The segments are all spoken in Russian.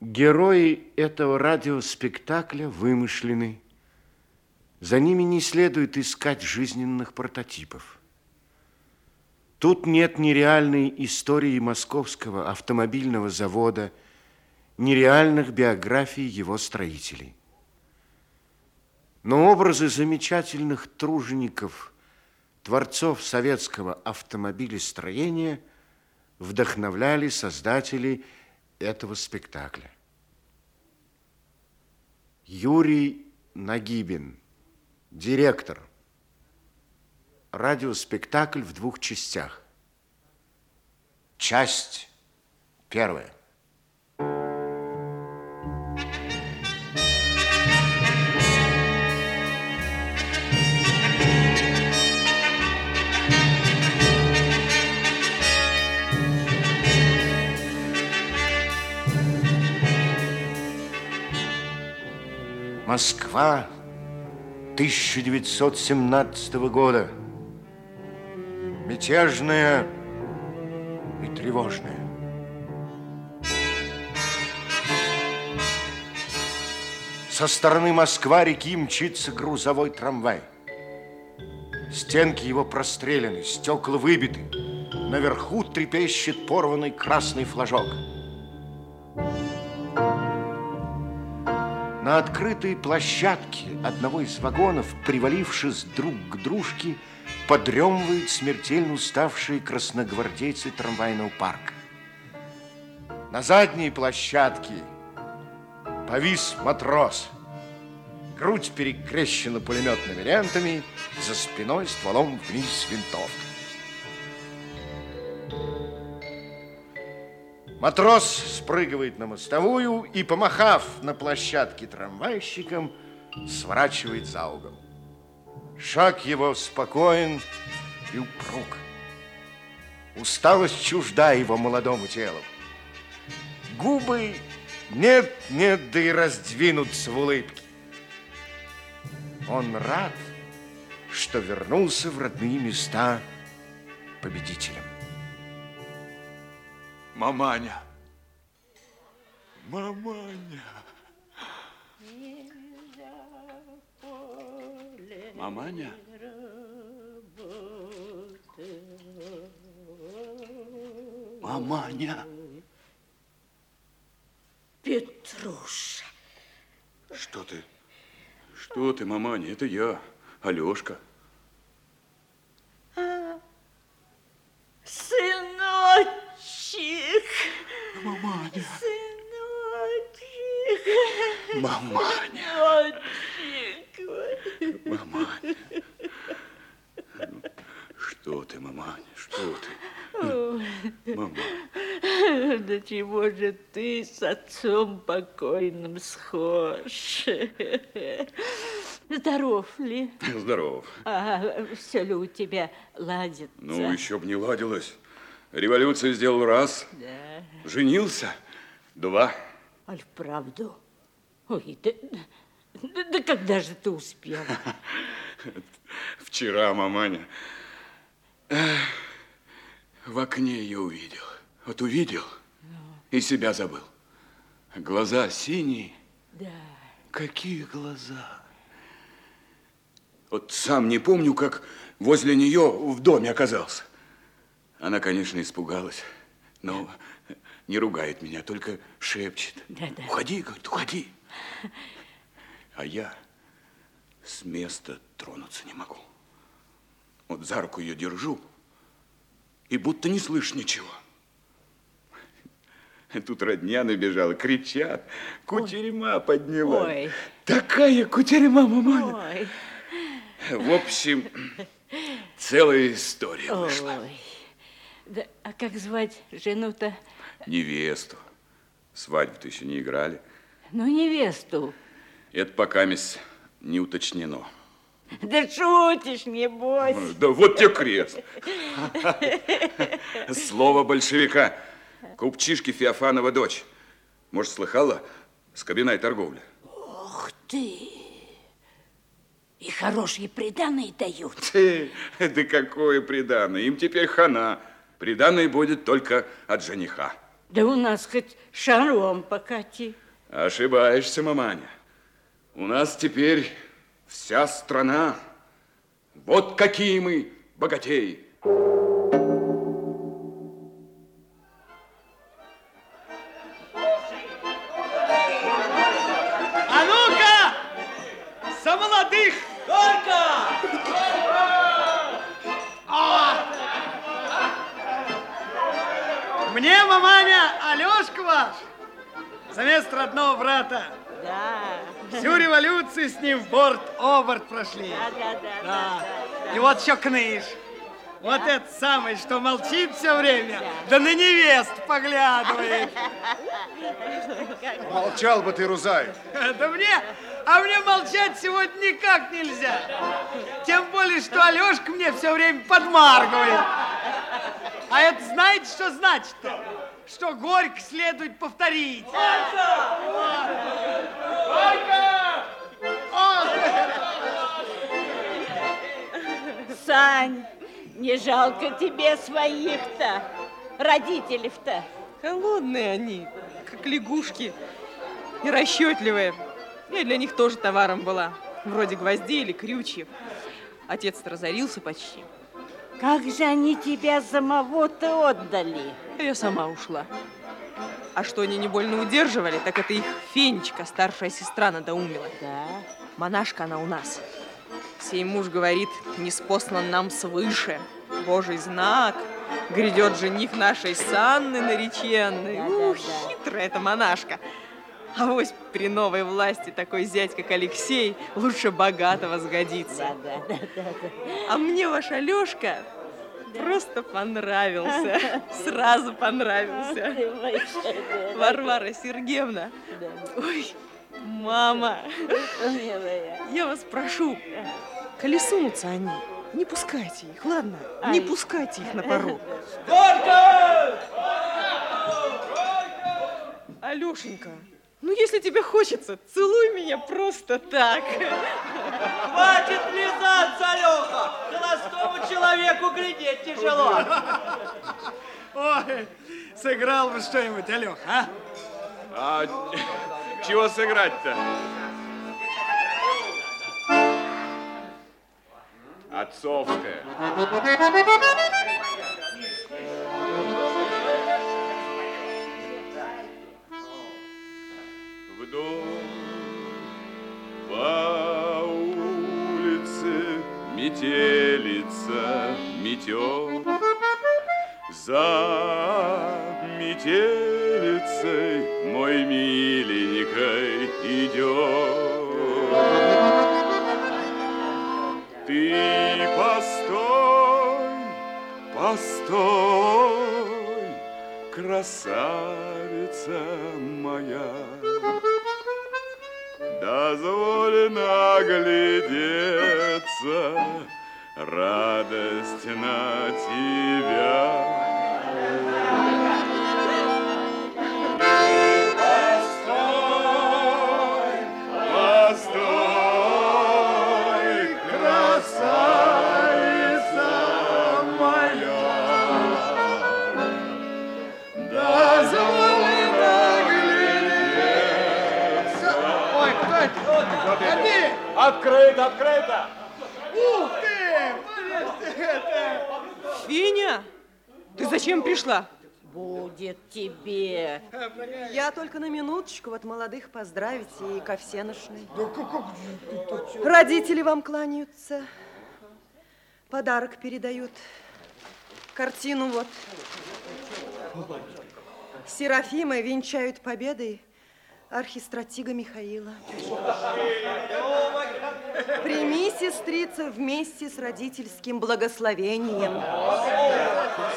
Герои этого радиоспектакля вымышлены. За ними не следует искать жизненных прототипов. Тут нет нереальной истории московского автомобильного завода, нереальных биографий его строителей. Но образы замечательных тружеников, творцов советского автомобилестроения вдохновляли создателей этого спектакля. Юрий Нагибин, директор. Радиоспектакль в двух частях. Часть первая. Москва 1917 года. Мятежная и тревожная. Со стороны Москва-реки мчится грузовой трамвай. Стенки его прострелены, стекла выбиты. Наверху трепещет порванный красный флажок. На открытой площадке одного из вагонов, привалившись друг к дружке, подремывают смертельно уставшие красногвардейцы трамвайного парка. На задней площадке повис матрос. Грудь перекрещена пулеметными лентами, за спиной стволом вниз винтовка. Матрос спрыгивает на мостовую и, помахав на площадке трамвайщиком, сворачивает за угол. Шаг его спокоен и упруг. Усталость чужда его молодому телу. Губы нет-нет, да и раздвинутся в улыбке. Он рад, что вернулся в родные места победителем. Маманя. Маманя. Маманя. Маманя. Петруша. Что ты? Что ты, маманя? Это я, Алешка. А, сыночек. Маманя. Маманя. Маманя. Что ты, маманя, что ты? Мама. Да чего же ты с отцом покойным схож? Здоров ли? Здоров. А все ли у тебя ладится? Ну, еще б не ладилось. Революцию сделал раз. Да. Женился два. Аль, вправду? Ой, да, да, да когда же ты успел? Вчера, маманя, в окне ее увидел. Вот увидел и себя забыл. Глаза синие. Да. Какие глаза? Вот сам не помню, как возле нее в доме оказался. Она, конечно, испугалась, но не ругает меня, только шепчет. Да, да. Уходи, говорит, уходи. А я с места тронуться не могу. Вот за руку ее держу, и будто не слышь ничего. Тут родня набежала, кричат, кутерьма подняла. Ой. Такая кутерьма, маманя. Ой, В общем, целая история вышла. ой. Да, а как звать жену-то? Невесту. Свадьбу-то еще не играли. Ну, невесту. Это пока мисс не уточнено. Да шутишь, небось. Да вот тебе крест. Слово большевика. Купчишки Феофанова дочь. Может, слыхала? С кабиной торговли. Ух ты! И хорошие приданые дают. Ты, да какое приданное? Им теперь хана. Приданное будет только от жениха. Да у нас хоть шаром покати. Ошибаешься, маманя. У нас теперь вся страна. Вот какие мы богатеи. А ну-ка! За молодых! Только! Мне, маманя, Алешка ваш, за место родного брата. Да. Всю революцию с ним в борт-оборт прошли. Да, да, да, да, Да. да, И вот еще кныш. Вот этот самый, что молчит все время, да на невест поглядывает. Молчал бы ты, Рузаев. Да мне, а мне молчать сегодня никак нельзя. Тем более, что Алешка мне все время подмаргивает. А это знаете, что значит-то? Что горько следует повторить. Сань, не жалко тебе своих-то, родителей-то. Холодные они, как лягушки. И расчетливые. Я для них тоже товаром была. Вроде гвоздей или крючьев. Отец-то разорился почти. Как же они тебя самого-то отдали? Я сама ушла. А что они не больно удерживали, так это их Фенечка, старшая сестра, надоумила. Да. Монашка она у нас. Сей муж говорит, не спослан нам свыше. Божий знак. Грядет жених нашей Санны нареченной. Да, Ух, да, да. хитрая эта монашка. А вось при новой власти такой зять, как Алексей, лучше богатого сгодится. Да, да, да, да, да. А мне ваш Алешка просто понравился. Сразу понравился. Варвара Сергеевна. Ой, мама, милая. я вас прошу, коли сунутся они, не пускайте их, ладно? Не Ай. пускайте их на порог. Алешенька, ну если тебе хочется, целуй меня просто так. Хватит лизаться, Алёха! Холостому человеку глядеть тяжело. Ой, сыграл бы что-нибудь, Алёх, а? А чего сыграть-то? Отцовская. Метет. За метелицей мой миленький идет. Ты постой, постой, красавица моя. Дозволь наглядеться, радость на тебя. Постой, постой, красавица моя. Дозволь наглядеться. Ой, кто это? А ты? Открыто, открыто! Ух ты! Подожди, это... Финя, ты зачем пришла? Будет тебе. Я только на минуточку вот молодых поздравить и ко всеношной. Родители вам кланяются. Подарок передают. Картину вот. Серафимы венчают победой архистратига Михаила. Прими, сестрица, вместе с родительским благословением.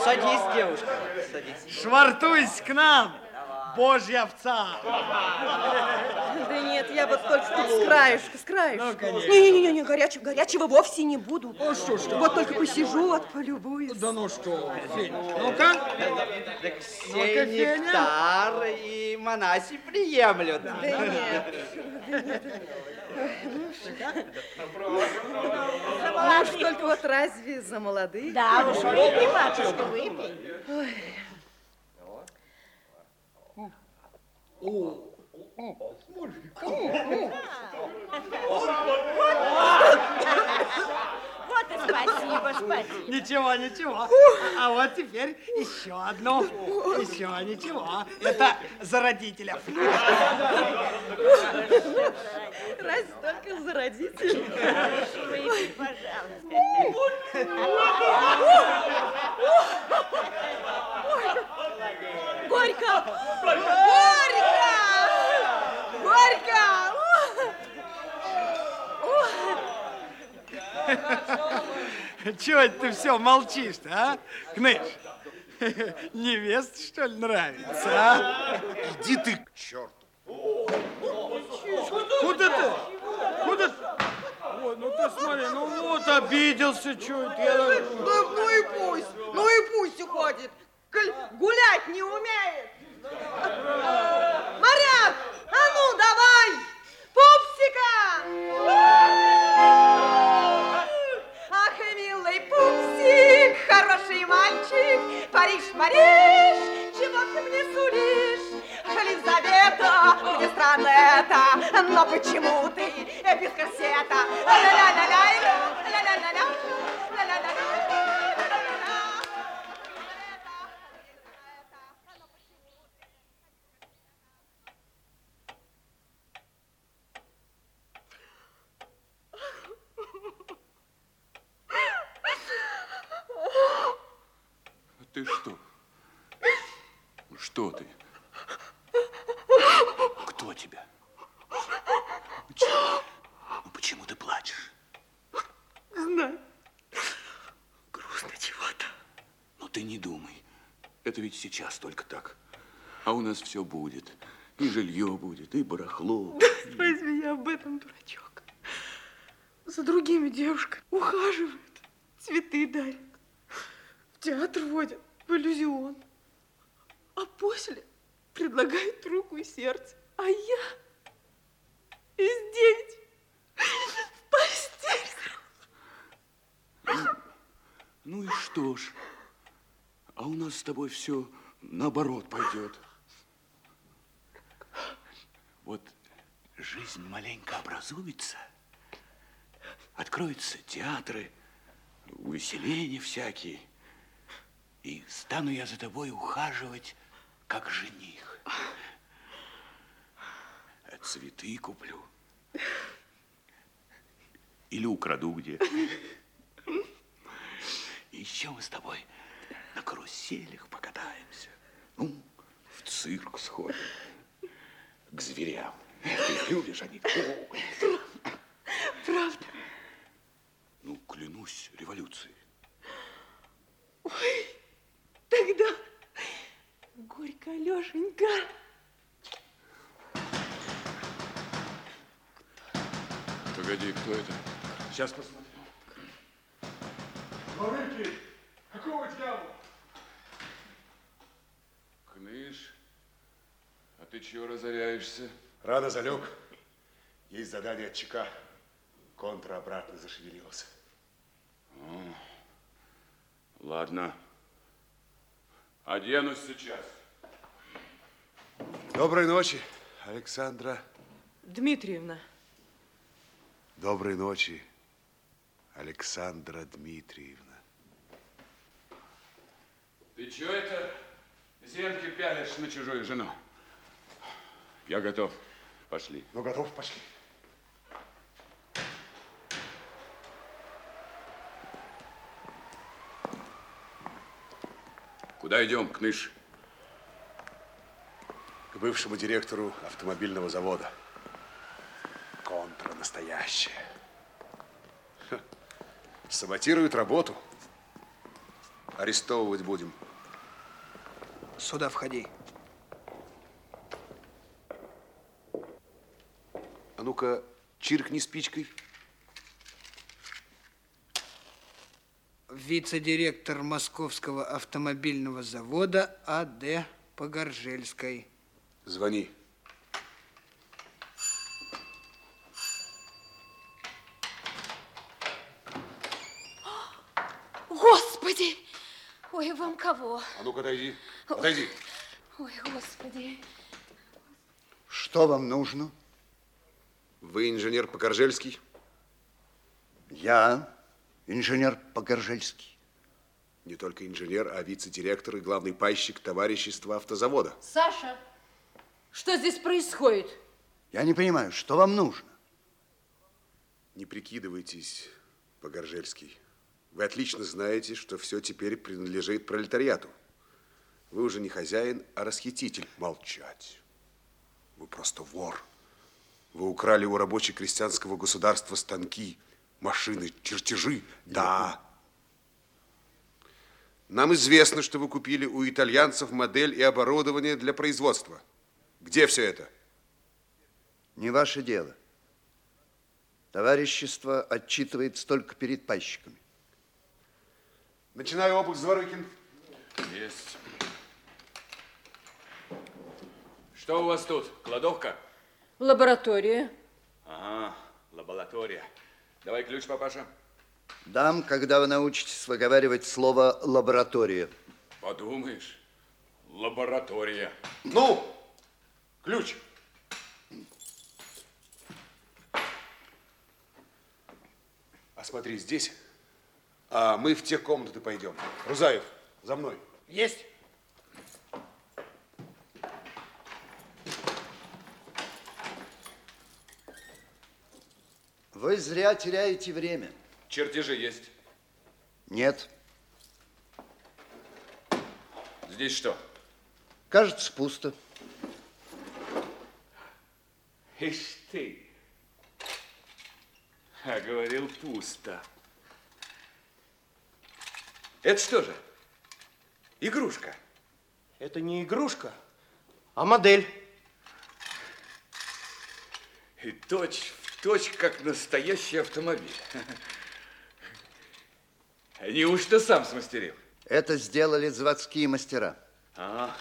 Садись, девушка, садись. Швартуйся к нам, божья овца. Да нет, я вот только тут с краешка, с краешка. Ну, конечно. Не-не-не, горячего, горячего вовсе не буду. Вот только посижу, вот полюбуюсь. Да ну что, ну-ка. Сей Феня. нектар и монаси приемлют. Да нет. Ну уж только вот разве за молодых? Да уж, выпей, матушка, выпей. Вот и спасибо, спасибо. Ничего, ничего. А вот теперь еще одну. Еще ничего. Это за родителя. Разве только за родителей? Пожалуйста. Горько! Горько! Горько! Чего это ты все молчишь-то, а? Кныш, невеста, что ли, нравится, а? Иди ты к черту. Куда ты? Куда ты? Ой, ну ты смотри, ну вот обиделся, что это я... Да, ну и пусть, ну и пусть уходит. Коль гулять не умеет. Мальчик, Париж, Париж, чего ты мне сулишь? Елизавета, мне странно это, но почему ты без корсета? Ля-ля-ля-ля, ля-ля-ля-ля, ля-ля-ля-ля. Ты что? Что ты? Кто тебя? Почему, ну почему ты плачешь? Знаю. Грустно чего-то. Но ты не думай. Это ведь сейчас только так. А у нас все будет. И жилье будет, и барахло. Возьми я об этом, дурачок. За другими девушками ухаживают, цветы дарят, в театр водят, в иллюзион. А после предлагают руку и сердце. А я из девять в постель. Ну и что ж? А у нас с тобой все наоборот пойдет. Вот жизнь маленько образуется, откроются театры, увеселения всякие, и стану я за тобой ухаживать, как жених. Цветы куплю. Или украду где. И еще мы с тобой на каруселях покатаемся. Ну, в цирк сходим. К зверям. Ты любишь, они. Правда. Ну, клянусь революцией. Тогда горько, Алешенька. Погоди, кто это? Сейчас посмотрим. Какого дьявола? Кныш, а ты чего разоряешься? Рано залег. Есть задание от ЧК. Контра обратно зашевелился. Ладно. Оденусь сейчас. Доброй ночи, Александра. Дмитриевна, Доброй ночи, Александра Дмитриевна. Ты чего это зенки пялишь на чужую жену? Я готов. Пошли. Ну, готов, пошли. Куда идем, Кныш? К бывшему директору автомобильного завода. Ха. Саботируют работу. Арестовывать будем. Сюда входи. А ну-ка, чиркни спичкой. Вице-директор Московского автомобильного завода А.Д. Погоржельской. Звони. Господи! Ой, вам кого? А ну-ка, отойди. Ой, господи. Что вам нужно? Вы инженер Покоржельский? Я инженер Погоржельский. Не только инженер, а вице-директор и главный пайщик товарищества автозавода. Саша, что здесь происходит? Я не понимаю, что вам нужно? Не прикидывайтесь, Погоржельский. Вы отлично знаете, что все теперь принадлежит пролетариату. Вы уже не хозяин, а расхититель. Молчать. Вы просто вор. Вы украли у рабоче-крестьянского государства станки, машины, чертежи. Да. Нам известно, что вы купили у итальянцев модель и оборудование для производства. Где все это? Не ваше дело. Товарищество отчитывается только перед пайщиками. Начинаю обыск, Зворыкин. Есть. Что у вас тут? Кладовка? Лаборатория. Ага, лаборатория. Давай ключ, папаша. Дам, когда вы научитесь выговаривать слово «лаборатория». Подумаешь, лаборатория. Ну, ключ. А смотри, здесь, а мы в те комнаты пойдем. Рузаев, за мной. Есть. Вы зря теряете время. Чертежи есть. Нет. Здесь что? Кажется, пусто. Ишь ты. А говорил, пусто. Это что же? Игрушка. Это не игрушка, а модель. И точь точь, как настоящий автомобиль. Неужто сам смастерил? Это сделали заводские мастера. А,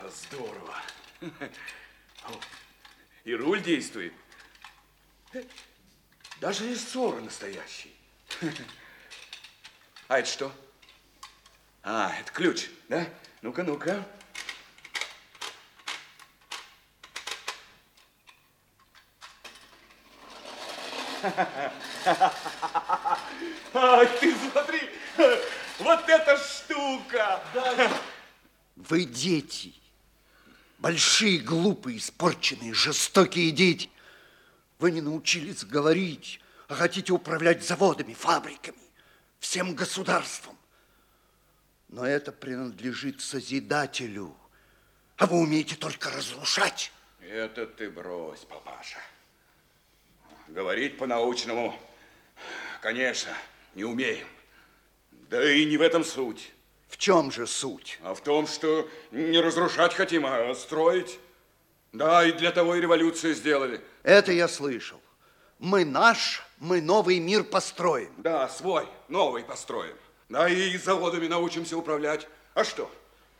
здорово. И руль действует. Даже рессоры настоящий. А это что? А, это ключ, да? Ну-ка, ну-ка. Ай, ты смотри, вот эта штука! Вы дети. Большие, глупые, испорченные, жестокие дети. Вы не научились говорить, а хотите управлять заводами, фабриками, всем государством. Но это принадлежит Созидателю. А вы умеете только разрушать. Это ты брось, папаша. Говорить по-научному, конечно, не умеем. Да и не в этом суть. В чем же суть? А в том, что не разрушать хотим, а строить. Да, и для того и революцию сделали. Это я слышал. Мы наш, мы новый мир построим. Да, свой, новый построим. Да, и заводами научимся управлять. А что?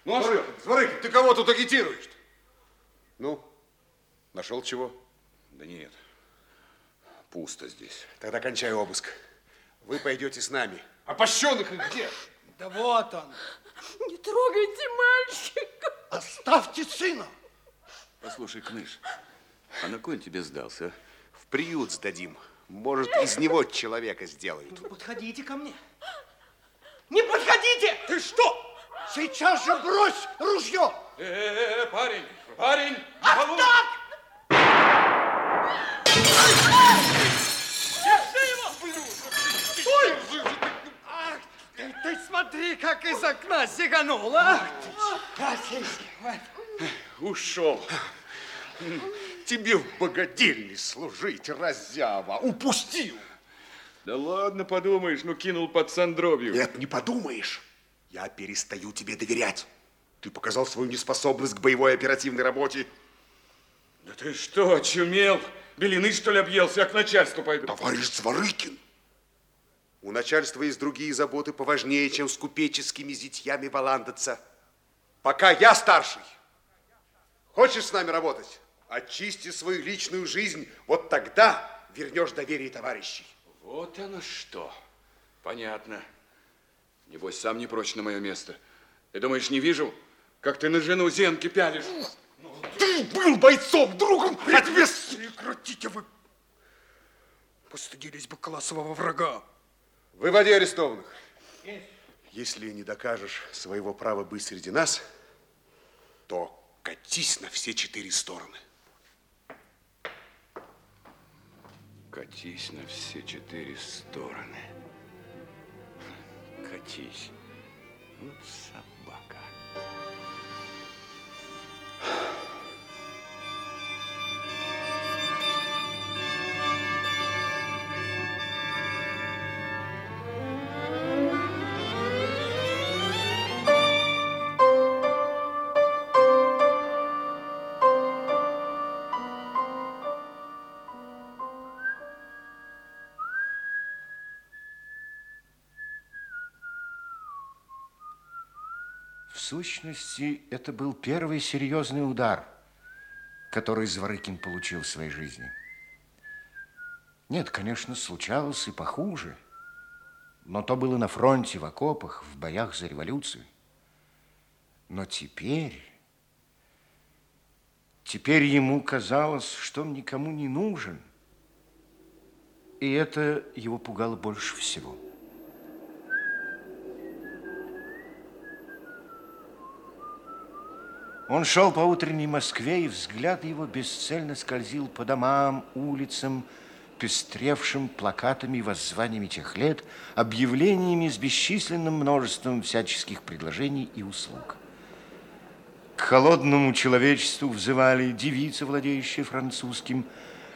Ну, а что? Зворыкин, ты кого тут агитируешь? Ну, нашел чего? Да нет, пусто здесь. Тогда кончай обыск. Вы пойдете с нами. А пощенок где? Да вот он. Не трогайте мальчика. Оставьте сына. Послушай, Кныш, а на кой он тебе сдался? а? В приют сдадим. Может, из него человека сделают. Подходите ко мне. Не подходите! Ты что? Сейчас же брось ружье! Э, -э, -э парень, парень! Ах так! Держи его! Ой! Ах, ты, ты смотри, как из окна сиганула. Ушел. Тебе в богадельне служить, разява. Упустил. Да ладно, подумаешь, ну кинул пацан дробью. Нет, не подумаешь. Я перестаю тебе доверять. Ты показал свою неспособность к боевой оперативной работе. Да ты что, очумел? Белины, что ли, объелся? Я к начальству пойду. Товарищ Зворыкин, у начальства есть другие заботы поважнее, чем с купеческими зятьями валандаться. Пока я старший. Хочешь с нами работать? Очисти свою личную жизнь. Вот тогда вернешь доверие товарищей. Вот оно что. Понятно. Небось, сам не прочь на мое место. Ты думаешь, не вижу, как ты на жену Зенки пялишь? Ну, ты был бойцом, другом, предвес! Прекратите вы! Постыдились бы классового врага. Выводи арестованных. Если не докажешь своего права быть среди нас, то катись на все четыре стороны. Катись на все четыре стороны. Катись. Вот собака. Сущности, это был первый серьезный удар, который Зворыкин получил в своей жизни. Нет, конечно, случалось и похуже, но то было на фронте, в окопах, в боях за революцию. Но теперь, теперь ему казалось, что он никому не нужен, и это его пугало больше всего. Он шел по утренней Москве, и взгляд его бесцельно скользил по домам, улицам, пестревшим плакатами и воззваниями тех лет, объявлениями с бесчисленным множеством всяческих предложений и услуг. К холодному человечеству взывали девицы, владеющие французским,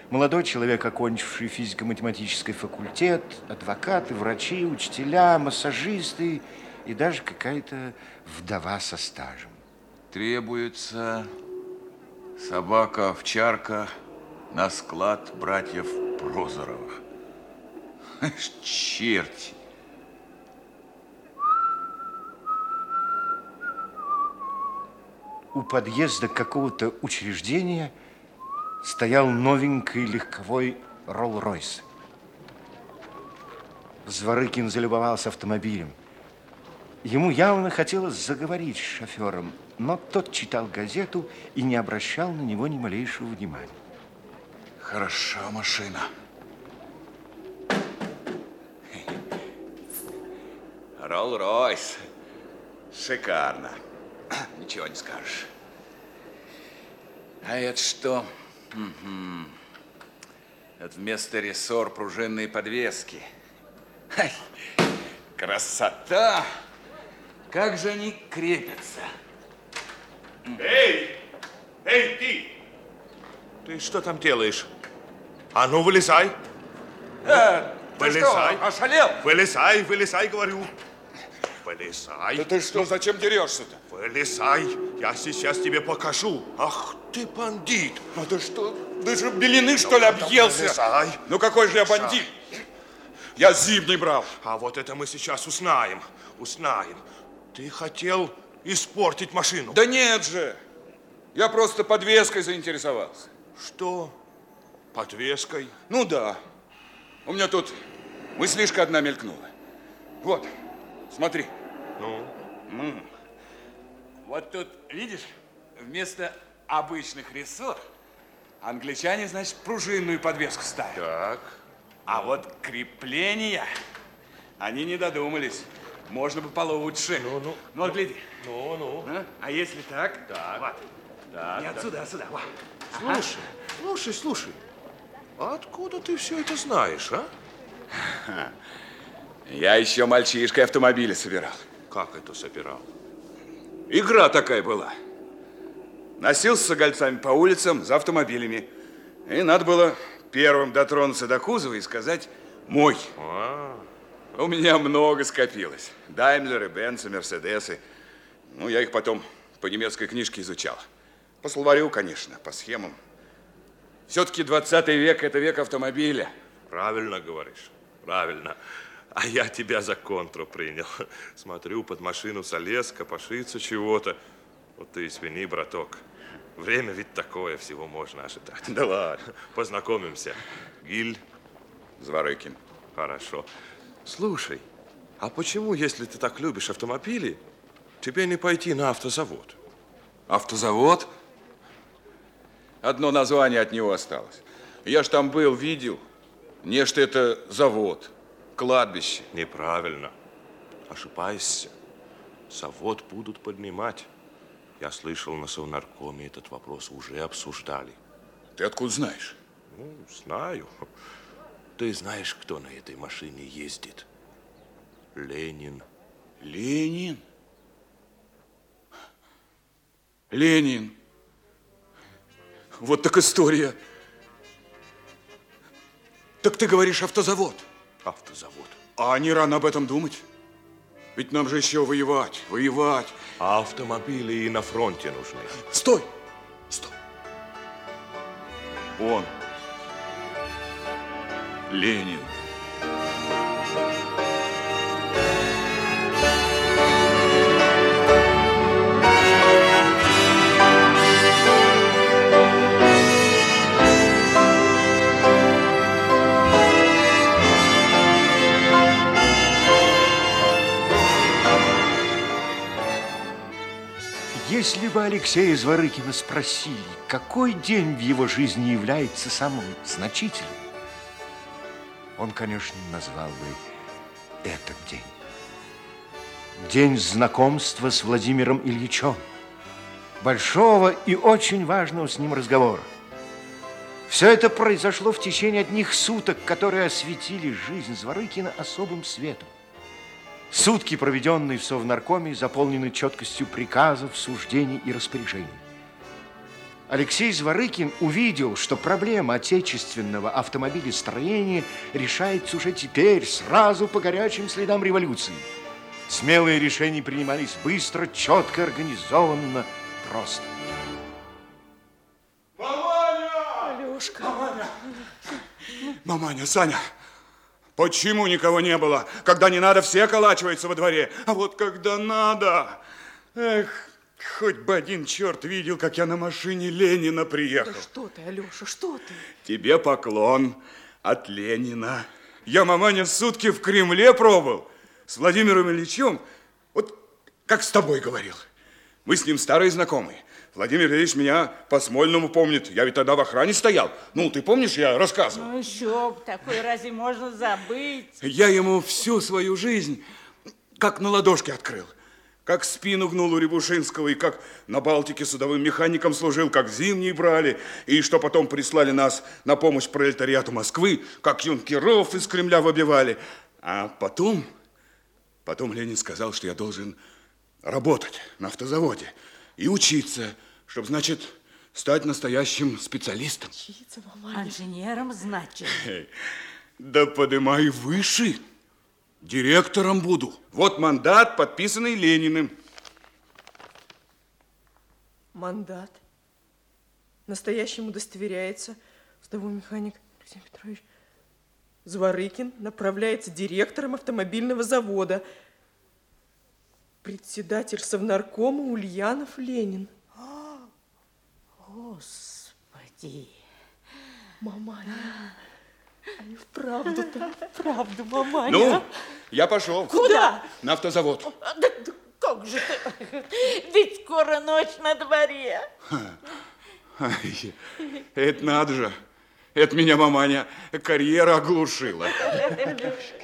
молодой человек, окончивший физико-математический факультет, адвокаты, врачи, учителя, массажисты и даже какая-то вдова со стажем. Требуется собака-овчарка на склад братьев Прозоровых. Черти. У подъезда какого-то учреждения стоял новенький легковой Ролл-Ройс. Зворыкин залюбовался автомобилем. Ему явно хотелось заговорить с шофером, но тот читал газету и не обращал на него ни малейшего внимания. Хороша машина. Ролл-Ройс. Шикарно. Ничего не скажешь. А это что? Это вместо рессор пружинные подвески. Красота! Как же они крепятся. Эй! Эй, ты! Ты что там делаешь? А ну, вылезай! Э, Вылезай! что, ошалел? Вылезай, вылезай, говорю! Вылезай! Да ты что, зачем дерешься-то? Вылезай! Я сейчас тебе покажу! Ах ты бандит! Ну ты что, ты же белины, что ли, объелся? Вылезай! Ну какой же я бандит? Я зимний брал. А вот это мы сейчас узнаем, узнаем. Ты хотел испортить машину. Да нет же. Я просто подвеской заинтересовался. Что? Подвеской? Ну да. У меня тут мыслишка одна мелькнула. Вот, смотри. Ну? М. Вот тут, видишь, вместо обычных рессор англичане, значит, пружинную подвеску ставят. Так. А вот крепления они не додумались. Можно бы получше. Ну, ну. Ну, вот гляди. Ну, ну. А, А если так? Так. Вот. Так, И так. отсюда, отсюда. Вот. Слушай, слушай, слушай. А откуда ты все это знаешь, а? Я еще мальчишкой автомобили собирал. Как это собирал? Игра такая была. Носился с огольцами по улицам за автомобилями. И надо было первым дотронуться до кузова и сказать «мой». А, У меня много скопилось. Даймлеры, Бенцы, Мерседесы. Ну, я их потом по немецкой книжке изучал. По словарю, конечно, по схемам. Все-таки 20 век – это век автомобиля. правильно говоришь, правильно. А я тебя за контру принял. Смотрю, под машину залез, копошится чего-то. Вот ты извини, браток. Время ведь такое, всего можно ожидать. Да ладно. Познакомимся. Гиль, Зворыкин. хорошо. Слушай, а почему, если ты так любишь автомобили, тебе не пойти на автозавод? Автозавод? Одно название от него осталось. Я ж там был, видел. Нечто это завод, кладбище. Неправильно. Ошибаешься. Завод будут поднимать. Я слышал, на Совнаркоме этот вопрос уже обсуждали. Ты откуда знаешь? Ну, знаю. Ты знаешь, кто на этой машине ездит? Ленин. Ленин? Ленин. Вот так история. Так ты говоришь автозавод? Автозавод. А не рано об этом думать? Ведь нам же еще воевать, воевать. А автомобили и на фронте нужны. Стой! Стой! Он. Ленин. Если бы Алексея Зворыкина спросили, какой день в его жизни является самым значительным, он, конечно, назвал бы этот день. День знакомства с Владимиром Ильичем. Большого и очень важного с ним разговора. Все это произошло в течение одних суток, которые осветили жизнь Зворыкина особым светом. Сутки, проведенные в Совнаркоме, заполнены четкостью приказов, суждений и распоряжений. Алексей Зворыкин увидел, что проблема отечественного автомобилестроения решается уже теперь, сразу по горячим следам революции. Смелые решения принимались быстро, четко, организованно, просто. Алешка. Маманя! Маманя, Саня, почему никого не было? Когда не надо, все околачиваются во дворе. А вот когда надо... Эх, хоть бы один черт видел, как я на машине Ленина приехал. Да что ты, Алеша, что ты? Тебе поклон от Ленина. Я, маманя, сутки в Кремле пробыл. С Владимиром Ильичем, вот как с тобой говорил. Мы с ним старые знакомые. Владимир Ильич меня по Смольному помнит. Я ведь тогда в охране стоял. Ну, ты помнишь, я рассказывал? Ну еще б, такой разве можно забыть? Я ему всю свою жизнь как на ладошке открыл. Как спину гнул у Рябушинского, и как на Балтике судовым механиком служил, как зимний брали, и что потом прислали нас на помощь пролетариату Москвы, как юнкеров из Кремля выбивали. А потом, потом Ленин сказал, что я должен работать на автозаводе и учиться, чтобы, значит, стать настоящим специалистом. Учиться, мама. Инженером, значит. Да подымай выше. Директором буду. Вот мандат, подписанный Лениным. Мандат. Настоящим удостоверяется судовой механик Алексей Петрович Зворыкин направляется директором автомобильного завода. Председатель совнаркома Ульянов Ленин. Господи. Маманя. А и вправду-то, правду, маманя. Ну, я пошел. Куда? На автозавод. А, Да, да как же ты? Ведь скоро ночь на дворе. Ай, это надо же. Это меня маманя карьера оглушила.